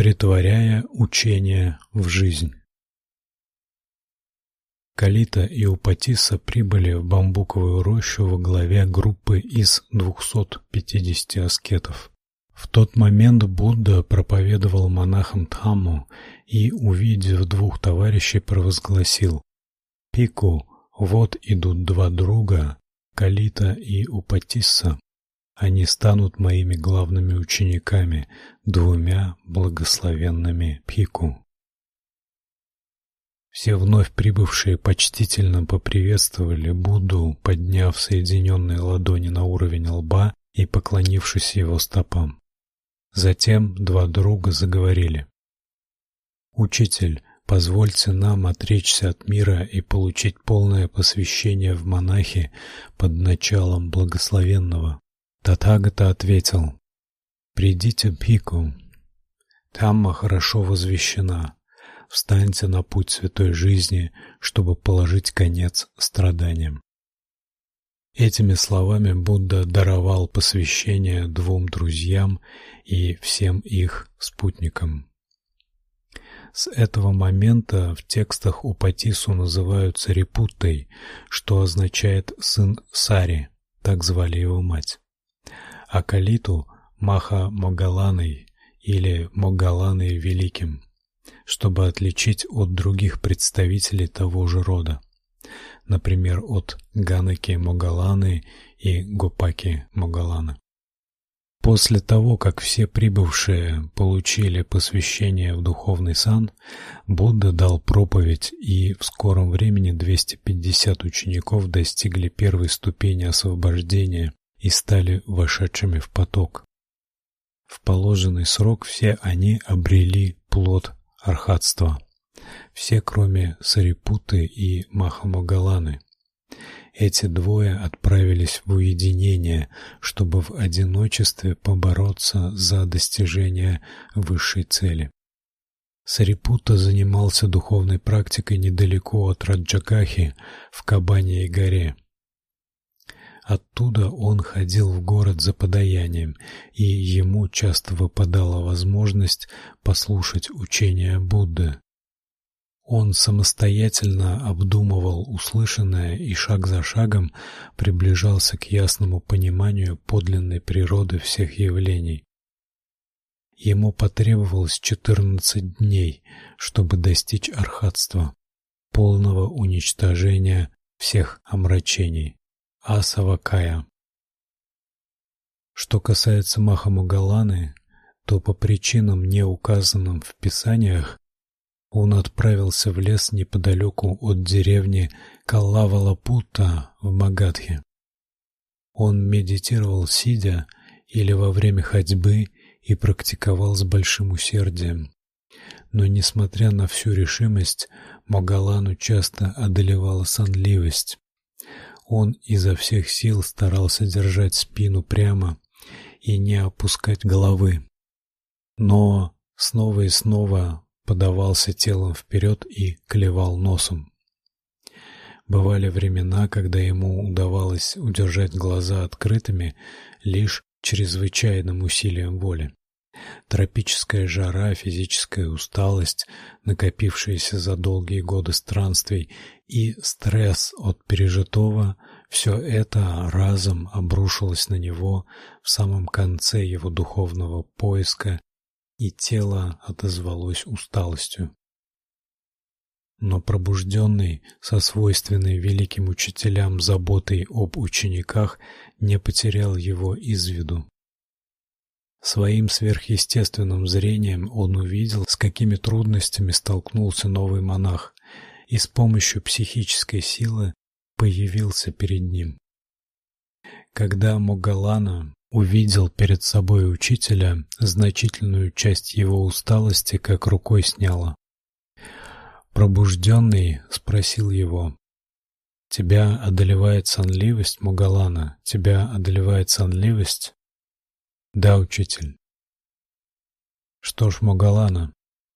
Притворяя учение в жизнь. Калита и Упатиса прибыли в бамбуковую рощу во главе группы из 250 аскетов. В тот момент Будда проповедовал монахам Дхамму и, увидев двух товарищей, провозгласил: "Пику, вот идут два друга, Калита и Упатисса. Они станут моими главными учениками, двумя благословенными Пику. Все вновь прибывшие почтительно поприветствовали Будду, подняв соединенные ладони на уровень лба и поклонившись его стопам. Затем два друга заговорили: "Учитель, позвольте нам отречься от мира и получить полное посвящение в монахи под началом благословенного Татагата ответил: "Придите Пику. Тамма хорошо возвещена. Встаньте на путь святой жизни, чтобы положить конец страданиям". Этими словами Будда даровал посвящение двум друзьям и всем их спутникам. С этого момента в текстах Упатису называют Сарипуттой, что означает сын Сари, так звали его мать. Акалиту Маха Могаланой или Могаланой Великим, чтобы отличить от других представителей того же рода, например, от Ганаки Могаланы и Гопаки Могаланы. После того, как все прибывшие получили посвящение в духовный сан, Будда дал проповедь, и в скором времени 250 учеников достигли первой ступени освобождения и стали вошедшими в поток. В положенный срок все они обрели плод архатства. Все, кроме Сарипуты и Махамогаланы. Эти двое отправились в уединение, чтобы в одиночестве побороться за достижение высшей цели. Сарипута занимался духовной практикой недалеко от Раджагахи в Кабаньей горе. Оттуда он ходил в город за подаянием, и ему часто выпадала возможность послушать учения Будды. Он самостоятельно обдумывал услышанное и шаг за шагом приближался к ясному пониманию подлинной природы всех явлений. Ему потребовалось четырнадцать дней, чтобы достичь архатства, полного уничтожения всех омрачений. Асавакая. Что касается Махамугаланы, то по причинам, не указанным в писаниях, он отправился в лес неподалеку от деревни Каллавалапута в Магадхе. Он медитировал сидя или во время ходьбы и практиковал с большим усердием. Но несмотря на всю решимость, Магалану часто одолевала сонливость. Он изо всех сил старался держать спину прямо и не опускать головы. Но снова и снова подавался телом вперед и клевал носом. Бывали времена, когда ему удавалось удержать глаза открытыми лишь чрезвычайным усилием воли. Тропическая жара, физическая усталость, накопившаяся за долгие годы странствий и стресс от пережитого все это разом обрушилось на него в самом конце его духовного поиска, и тело отозвалось усталостью. Но пробужденный, со свойственной великим учителям заботой об учениках, не потерял его из виду. Своим сверхъестественным зрением он увидел, с какими трудностями столкнулся новый монах, и с помощью психической силы появился перед ним. Когда Могалана увидел перед собой учителя, значительную часть его усталости как рукой сняло. Пробужденный спросил его: "Тебя одолевает сонливость, Могалана? Тебя одолевает сонливость?" Да, учитель. Что ж, Могалана,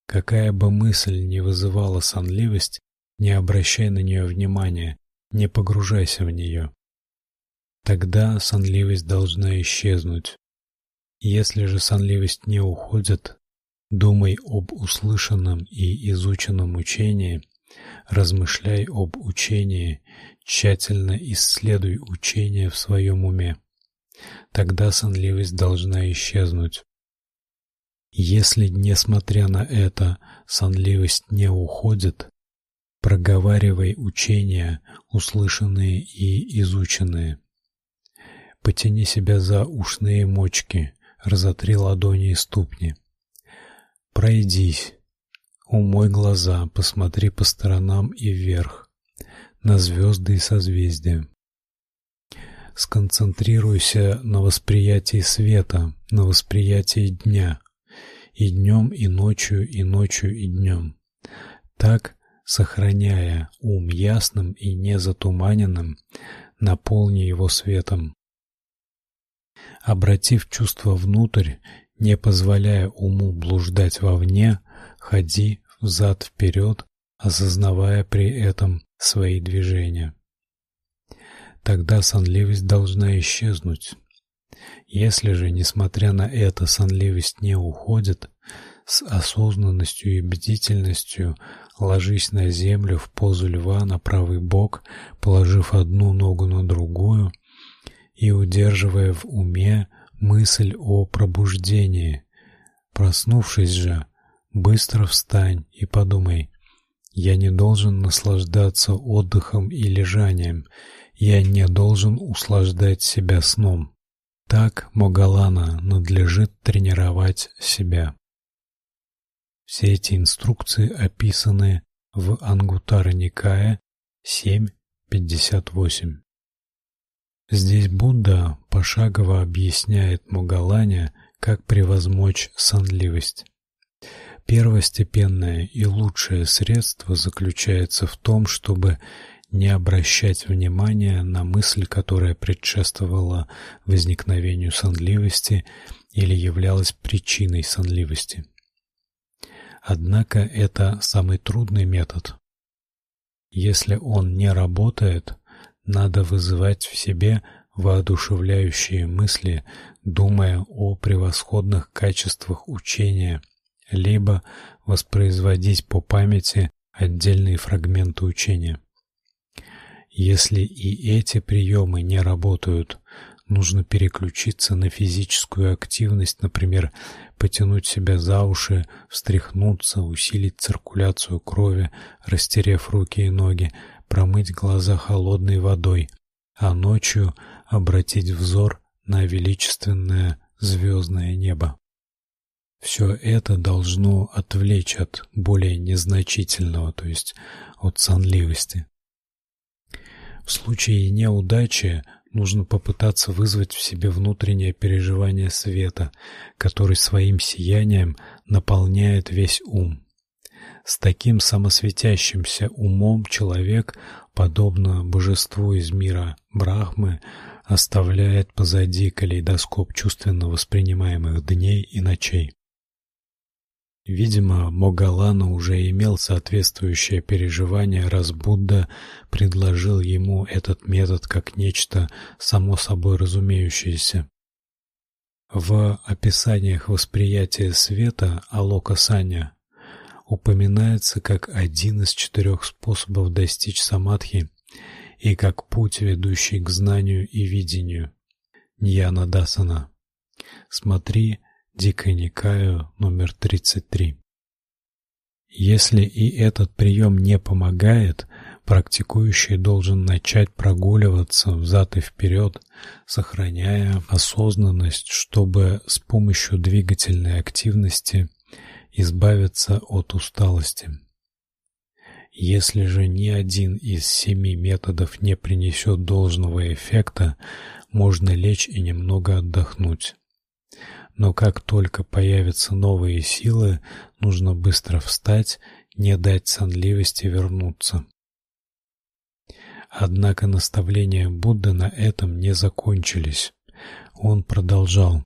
какая бы мысль ни вызывала сонливость, не обращай на нее внимания, не погружайся в нее. Тогда сонливость должна исчезнуть. Если же сонливость не уходит, Думай об услышанном и изученном учении, размышляй об учении, тщательно исследуй учение в своем уме. Тогда сонливость должна исчезнуть. Если, несмотря на это, сонливость не уходит, проговаривай учения, услышанные и изученные. Потяни себя за ушные мочки, разотри ладони и ступни. Пройдись, умой глаза, посмотри по сторонам и вверх, на звезды и созвездия. Сконцентрируйся на восприятии света, на восприятии дня, и днем, и ночью, и ночью, и днем. Так, сохраняя ум ясным и незатуманенным, наполни его светом. Обратив чувство внутрь, не позволяя уму блуждать вовне, ходи взад вперед, осознавая при этом свои движения. Тогда сонливость должна исчезнуть. Если же, несмотря на это, сонливость не уходит, с осознанностью и бдительностью ложись на землю в позу льва на правый бок, положив одну ногу на другую и удерживая в уме мысль о пробуждении. Проснувшись же, быстро встань и подумай: я не должен наслаждаться отдыхом и лежанием, я не должен услаждать себя сном. Так Могалана надлежит тренировать себя. Все эти инструкции описаны в Ангутара Никая 7.58. Здесь Будда пошагово объясняет Могалане, как превозмочь сонливость. Первостепенное и лучшее средство заключается в том, чтобы не обращать внимания на мысль, которая предшествовала возникновению сонливости или являлась причиной сонливости. Однако это самый трудный метод. Если он не работает, надо вызывать в себе воодушевляющие мысли, думая о превосходных качествах учения, либо воспроизводить по памяти отдельные фрагменты учения. Если и эти приемы не работают, нужно переключиться на физическую активность, например, потянуть себя за уши, встряхнуться, усилить циркуляцию крови, растерев руки и ноги, промыть глаза холодной водой, а ночью обратить взор на величественное звездное небо. Все это должно отвлечь от более незначительного, то есть от сонливости. В случае неудачи нужно попытаться вызвать в себе внутреннее переживание света, который своим сиянием наполняет весь ум. С таким самосветящимся умом человек, подобно божеству из мира Брахмы, оставляет позади калейдоскоп чувственно воспринимаемых дней и ночей. Видимо, Могалана уже имел соответствующее переживание, раз Будда предложил ему этот метод как нечто само собой разумеющееся. В описаниях восприятия света Алока Саня упоминается как один из четырех способов достичь самадхи и как путь, ведущий к знанию и видению. Ньяна Дасана. Смотри Дикая Никаю номер 33. Если и этот прием не помогает, практикующий должен начать прогуливаться взад и вперед, сохраняя осознанность, чтобы с помощью двигательной активности избавиться от усталости. Если же ни один из семи методов не принесет должного эффекта, можно лечь и немного отдохнуть. Но как только появятся новые силы, нужно быстро встать, не дать сонливости вернуться. Однако наставления Будды на этом не закончились. Он продолжал: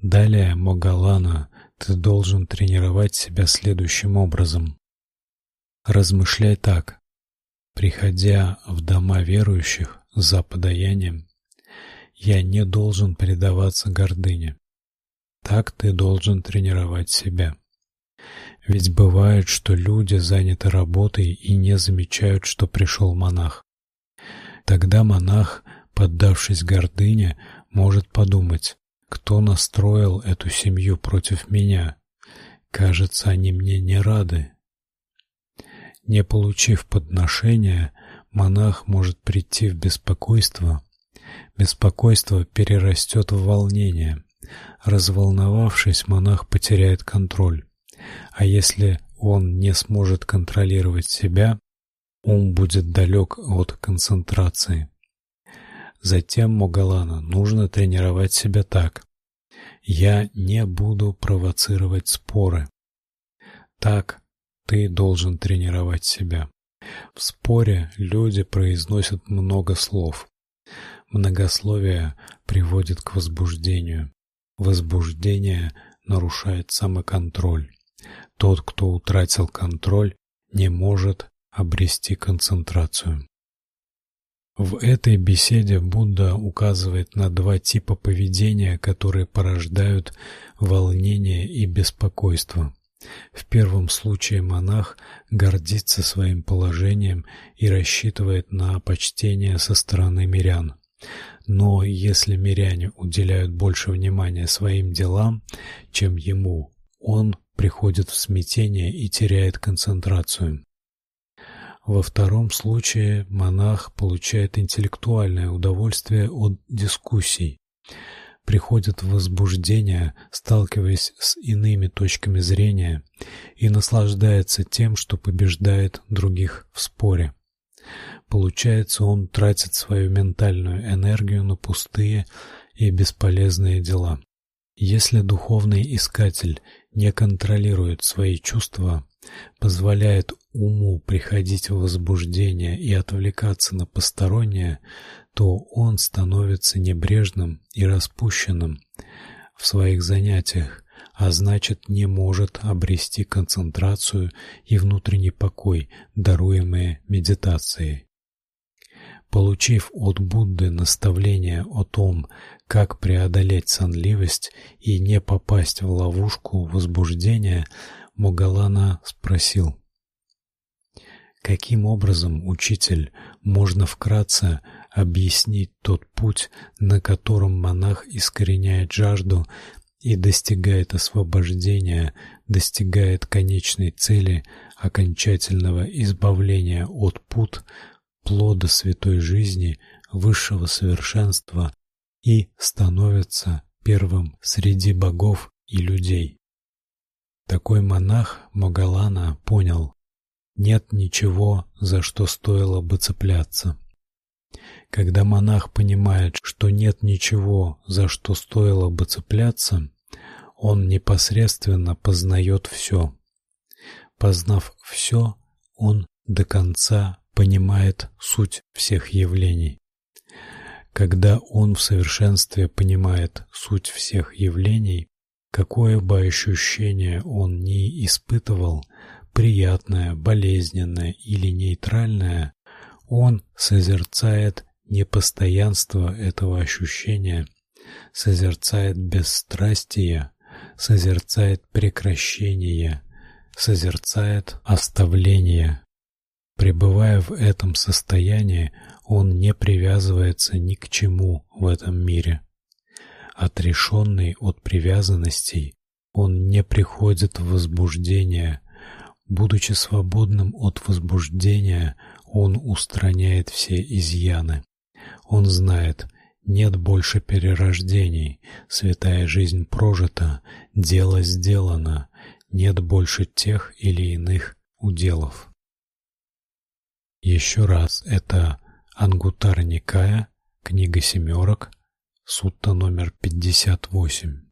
"Далее, Могалана, ты должен тренировать себя следующим образом. Размышляй так: приходя в дома верующих за подаянием, я не должен предаваться гордыне. Так ты должен тренировать себя. Ведь бывает, что люди заняты работой и не замечают, что пришел монах. Тогда монах, поддавшись гордыне, может подумать: кто настроил эту семью против меня? Кажется, они мне не рады. Не получив подношения, монах может прийти в беспокойство. Беспокойство перерастет в волнение. Разволновавшись, монах потеряет контроль. А если он не сможет контролировать себя, ум будет далек от концентрации. Затем Могалана нужно тренировать себя так: я не буду провоцировать споры. Так ты должен тренировать себя. В споре люди произносят много слов. Многословие приводит к возбуждению. Возбуждение нарушает самоконтроль. Тот, кто утратил контроль, не может обрести концентрацию. В этой беседе Будда указывает на два типа поведения, которые порождают волнение и беспокойство. В первом случае монах гордится своим положением и рассчитывает на почтение со стороны мирян. Но если миряне уделяют больше внимания своим делам, чем ему, он приходит в смятение и теряет концентрацию. Во втором случае монах получает интеллектуальное удовольствие от дискуссий, приходит в возбуждение, сталкиваясь с иными точками зрения, и наслаждается тем, что побеждает других в споре. Получается, он тратит свою ментальную энергию на пустые и бесполезные дела. Если духовный искатель не контролирует свои чувства, позволяет уму приходить в возбуждение и отвлекаться на постороннее, то он становится небрежным и распущенным в своих занятиях, а значит, не может обрести концентрацию и внутренний покой, даруемые медитацией. Получив от Будды наставление о том, как преодолеть сонливость и не попасть в ловушку возбуждения, Могалана спросил: Каким образом, учитель, можно вкратце объяснить тот путь, на котором монах искореняет жажду и достигает освобождения, достигает конечной цели окончательного избавления от пут, плода святой жизни, высшего совершенства и становится первым среди богов и людей. Такой монах Могалана понял: нет ничего, за что стоило бы цепляться. Когда монах понимает, что нет ничего, за что стоило бы цепляться, он непосредственно познает все. Познав все, он до конца понимает суть всех явлений. Когда он в совершенстве понимает суть всех явлений, Какое бы ощущение он ни испытывал, приятное, болезненное или нейтральное, он созерцает непостоянство этого ощущения, созерцает бесстрастие, созерцает прекращение, созерцает оставление. Пребывая в этом состоянии, он не привязывается ни к чему в этом мире. Отрешенный от привязанностей, он не приходит в возбуждение. Будучи свободным от возбуждения, он устраняет все изъяны. Он знает, нет больше перерождений, святая жизнь прожита, дело сделано, нет больше тех или иных уделов. Еще раз, это Ангутара Никая, книга семерок, Сутта номер 58.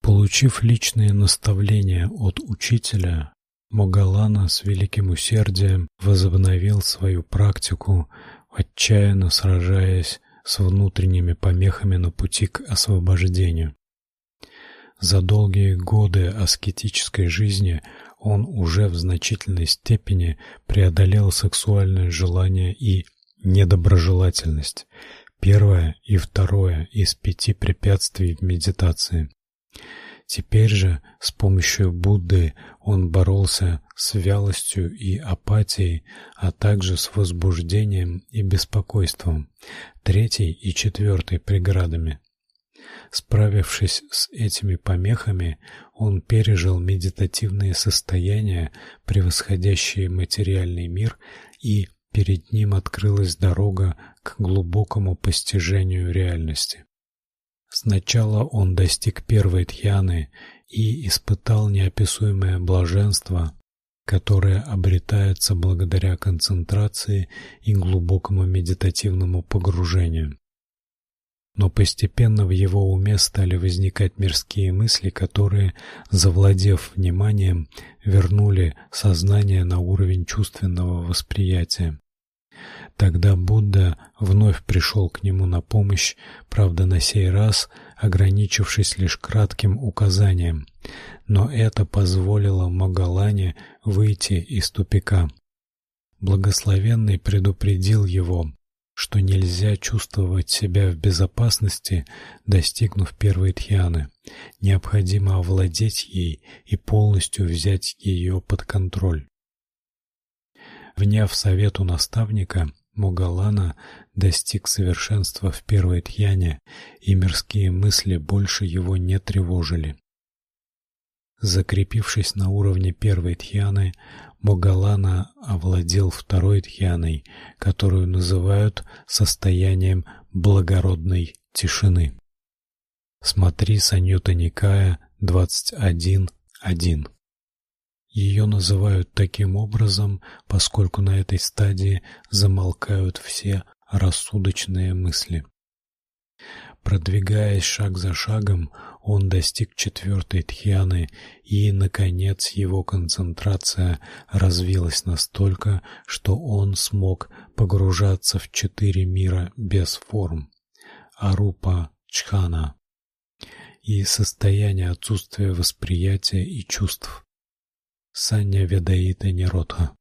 Получив личные наставления от учителя, Могалана с великим усердием возобновил свою практику, отчаянно сражаясь с внутренними помехами на пути к освобождению. За долгие годы аскетической жизни он уже в значительной степени преодолел сексуальное желание и недоброжелательность, Первое и второе из пяти препятствий в медитации. Теперь же с помощью Будды он боролся с вялостью и апатией, а также с возбуждением и беспокойством, третьей и четвертой преградами. Справившись с этими помехами, он пережил медитативные состояния, превосходящие материальный мир, и перед ним открылась дорога к глубокому постижению реальности. Сначала он достиг первой тхьяны и испытал неописуемое блаженство, которое обретается благодаря концентрации и глубокому медитативному погружению. Но постепенно в его уме стали возникать мирские мысли, которые, завладев вниманием, вернули сознание на уровень чувственного восприятия. Тогда Будда вновь пришел к нему на помощь, правда, на сей раз ограничившись лишь кратким указанием, но это позволило Магалане выйти из тупика. Благословенный предупредил его, что нельзя чувствовать себя в безопасности, достигнув первой тхьяны. Необходимо овладеть ей и полностью взять ее под контроль. Вняв совету наставника, Могалана достиг совершенства в первой тхьяне, и мирские мысли больше его не тревожили. Закрепившись на уровне первой тхьяны, Могалана овладел второй тхьяной, которую называют состоянием благородной тишины. Смотри Саньютта Никая 21.1. Ее называют таким образом, поскольку на этой стадии замолкают все рассудочные мысли. Продвигаясь шаг за шагом, он достиг четвертой тхьяны, и наконец его концентрация развилась настолько, что он смог погружаться в четыре мира без форм: арупа, чхана и состояние отсутствия восприятия и чувств. Санья Ведаита Ниродха.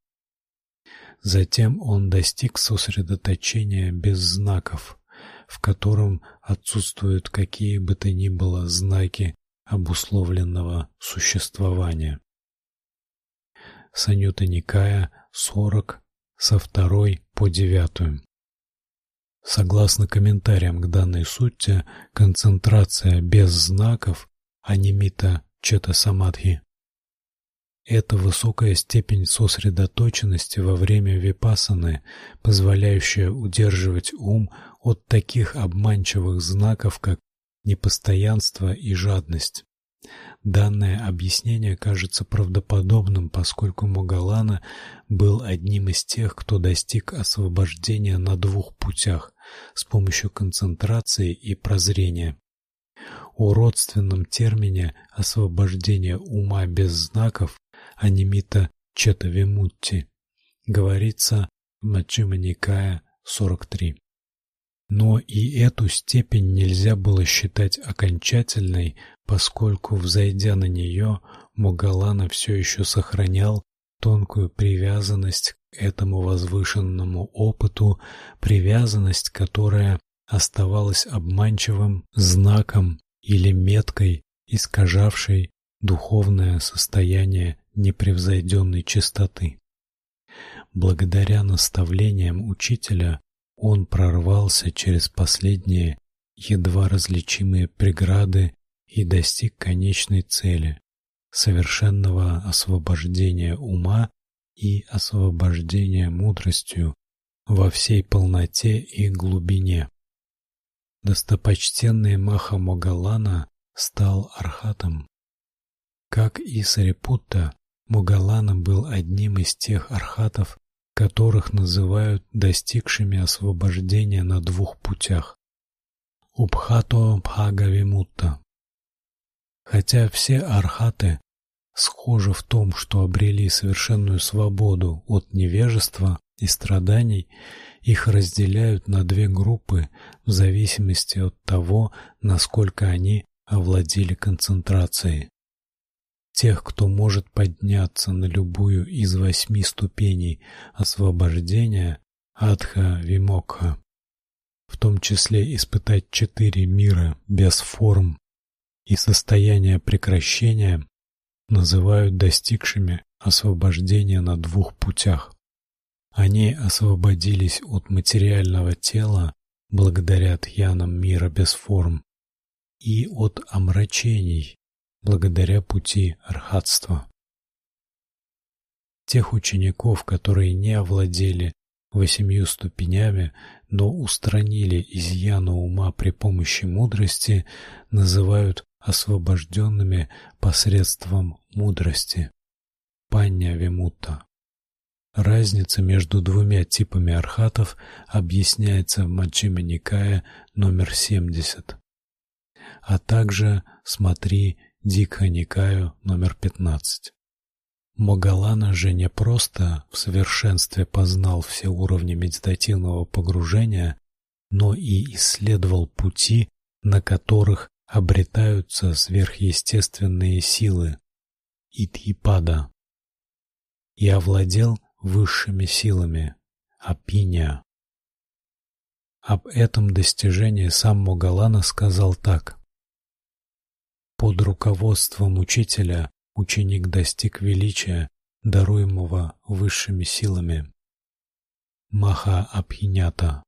Затем он достиг сосредоточения без знаков, в котором отсутствуют какие бы то ни было знаки обусловленного существования. Санюта Никая 40 со второй по девятую. Согласно комментариям к данной сутте, концентрация без знаков анимита чета самадхи это высокая степень сосредоточенности во время випассаны, позволяющая удерживать ум от таких обманчивых знаков, как непостоянство и жадность. Данное объяснение кажется правдоподобным, поскольку Могалана был одним из тех, кто достиг освобождения на двух путях с помощью концентрации и прозрения. О родственном термине освобождения ума без знаков Анимита Четавимутти, говорится в Никая 43. Но и эту степень нельзя было считать окончательной, поскольку взойдя на нее, Могалана все еще сохранял тонкую привязанность к этому возвышенному опыту, привязанность, которая оставалась обманчивым знаком или меткой, искажавшей духовное состояние непревзойденной чистоты. Благодаря наставлениям учителя он прорвался через последние едва различимые преграды и достиг конечной цели совершенного освобождения ума и освобождения мудростью во всей полноте и глубине. Достопочтенный Маха Могаллана стал архатом. Как и Сарипутта, Мугалана был одним из тех архатов, которых называют достигшими освобождения на двух путях. Убхато Бхагавимутта. Хотя все архаты схожи в том, что обрели совершенную свободу от невежества и страданий, их разделяют на две группы в зависимости от того, насколько они овладели концентрацией тех, кто может подняться на любую из восьми ступеней освобождения адха вимокха, в том числе испытать четыре мира без форм и состояние прекращения называют достигшими освобождения на двух путях. Они освободились от материального тела благодаря тхьянам мира без форм и от омрачений благодаря пути архатства. Тех учеников, которые не овладели восемью ступенями, но устранили изъяны ума при помощи мудрости, называют освобожденными посредством мудрости. Панья Вимутта. Разница между двумя типами архатов объясняется в Маччхима Никая номер 70. А также смотри Дикха Никаю номер 15. Могалана же не просто в совершенстве познал все уровни медитативного погружения, но и исследовал пути, на которых обретаются сверхъестественные силы итхипада и овладел высшими силами апиня. Об этом достижении сам Могалана сказал так: Под руководством учителя ученик достиг величия, даруемого высшими силами. Маха Абхинята.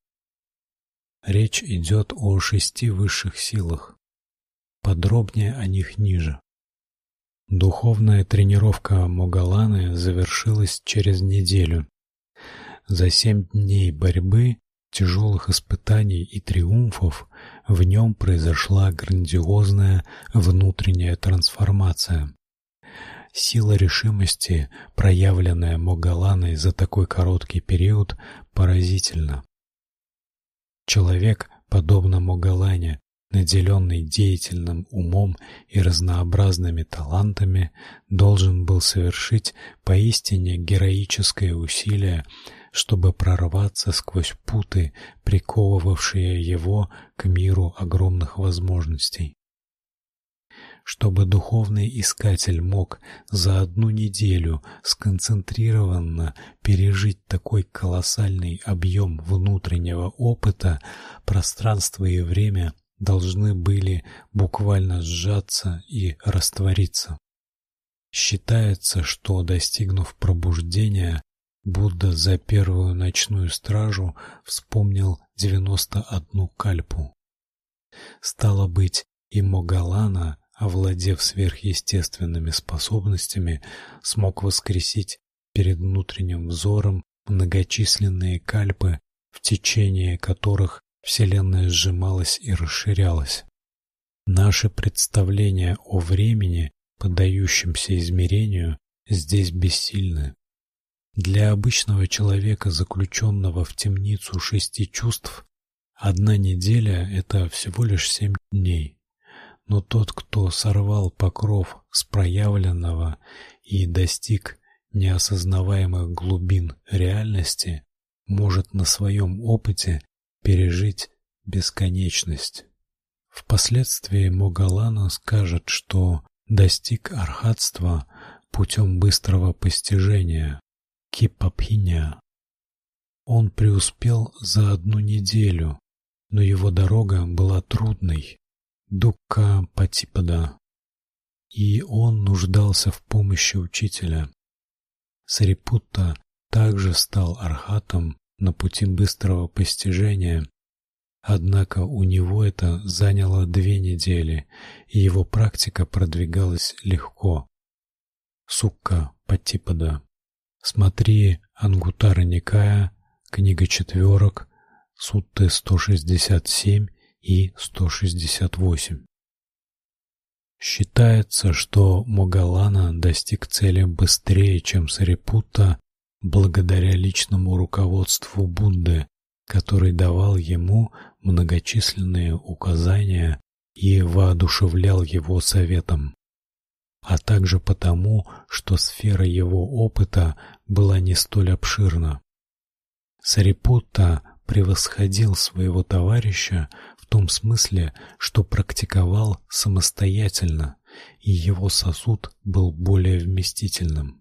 Речь идет о шести высших силах. Подробнее о них ниже. Духовная тренировка Могаланы завершилась через неделю. За семь дней борьбы, тяжелых испытаний и триумфов в нем произошла грандиозная внутренняя трансформация. Сила решимости, проявленная Могаланой за такой короткий период, поразительна. Человек, подобно Могалане, наделенный деятельным умом и разнообразными талантами, должен был совершить поистине героическое усилие, чтобы прорваться сквозь путы, приковывавшие его к миру огромных возможностей. Чтобы духовный искатель мог за одну неделю сконцентрированно пережить такой колоссальный объем внутреннего опыта, пространство и время должны были буквально сжаться и раствориться. Считается, что достигнув пробуждения, Будда за первую ночную стражу вспомнил 91 кальпу. Стало быть, и Могалана, овладев сверхъестественными способностями, смог воскресить перед внутренним взором многочисленные кальпы, в течение которых Вселенная сжималась и расширялась. Наши представления о времени, поддающемся измерению, здесь бессильны. Для обычного человека, заключенного в темницу шести чувств, одна неделя это всего лишь семь дней. Но тот, кто сорвал покров с проявленного и достиг неосознаваемых глубин реальности, может на своем опыте пережить бесконечность. Впоследствии Могалана скажет, что достиг архатства путем быстрого постижения кипапхиня. Он преуспел за одну неделю, но его дорога была трудной, дукка патипада, и он нуждался в помощи учителя. Сарипутта также стал архатом на пути быстрого постижения. Однако у него это заняло две недели, и его практика продвигалась легко. Сукка Патипада. Смотри Ангутара Никая, книга четверок, сутты 167 и 168. Считается, что Могалана достиг цели быстрее, чем Сарипутта благодаря личному руководству Будды, который давал ему многочисленные указания и воодушевлял его советом, а также потому, что сфера его опыта была не столь обширна. Сарипутта превосходил своего товарища в том смысле, что практиковал самостоятельно, и его сосуд был более вместительным.